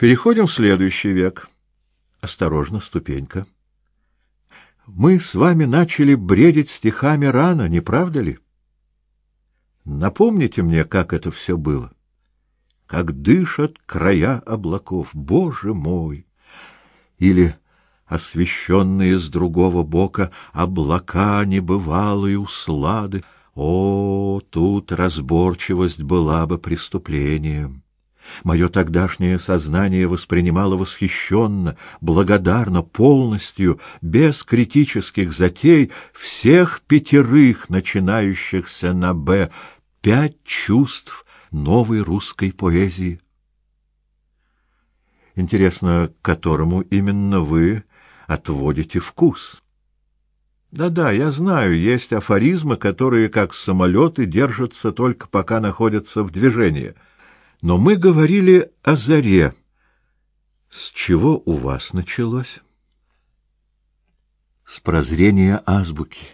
Переходим в следующий век. Осторожно, ступенька. Мы с вами начали бредить стихами рано, не правда ли? Напомните мне, как это все было. Как дышат края облаков, Боже мой! Или освещенные с другого бока облака небывалые услады. О, тут разборчивость была бы преступлением. Мое тогдашнее сознание воспринимало восхищенно, благодарно, полностью, без критических затей всех пятерых, начинающихся на «Б», пять чувств новой русской поэзии. Интересно, к которому именно вы отводите вкус? Да-да, я знаю, есть афоризмы, которые, как самолеты, держатся только пока находятся в движении — но мы говорили о заре. С чего у вас началось? С прозрения азбуки.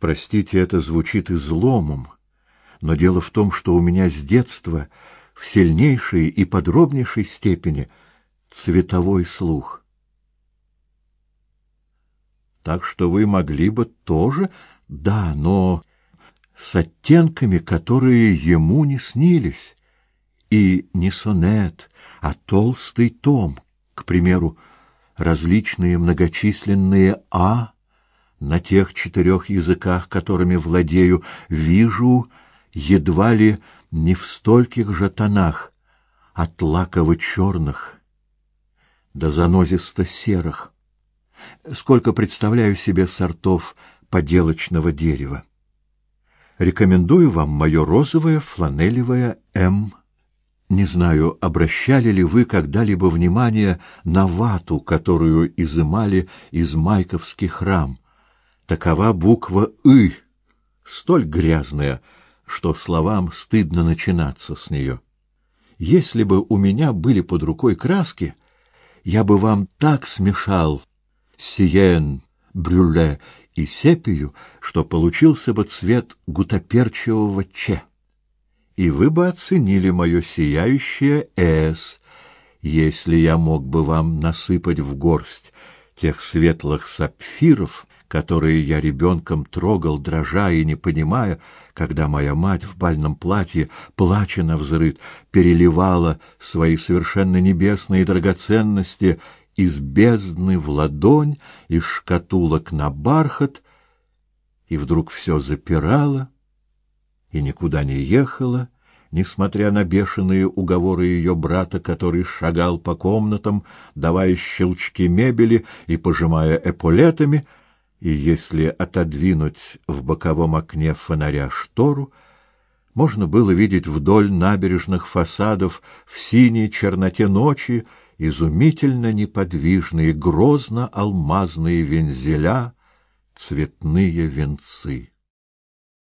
Простите, это звучит изломом, но дело в том, что у меня с детства в сильнейшей и подробнейшей степени цветовой слух. Так что вы могли бы тоже, да, но с оттенками, которые ему не снились и не сонет, а толстый том, к примеру, различные многочисленные «а» на тех четырех языках, которыми владею, вижу едва ли не в стольких же тонах, от лаково-черных до занозисто-серых, сколько представляю себе сортов поделочного дерева. Рекомендую вам мое розовое фланелевое «М». Не знаю, обращали ли вы когда-либо внимание на вату, которую изымали из майковских рам. Такова буква «ы», столь грязная, что словам стыдно начинаться с нее. Если бы у меня были под рукой краски, я бы вам так смешал сиен, брюле и сепию, что получился бы цвет гутоперчивого че и вы бы оценили мое сияющее «С», если я мог бы вам насыпать в горсть тех светлых сапфиров, которые я ребенком трогал, дрожа и не понимая, когда моя мать в бальном платье, плача на взрыд, переливала свои совершенно небесные драгоценности из бездны в ладонь, из шкатулок на бархат, и вдруг все запирала, и никуда не ехала, несмотря на бешеные уговоры ее брата, который шагал по комнатам, давая щелчки мебели и пожимая эполетами, и если отодвинуть в боковом окне фонаря штору, можно было видеть вдоль набережных фасадов в синей черноте ночи изумительно неподвижные, грозно алмазные вензеля, цветные венцы.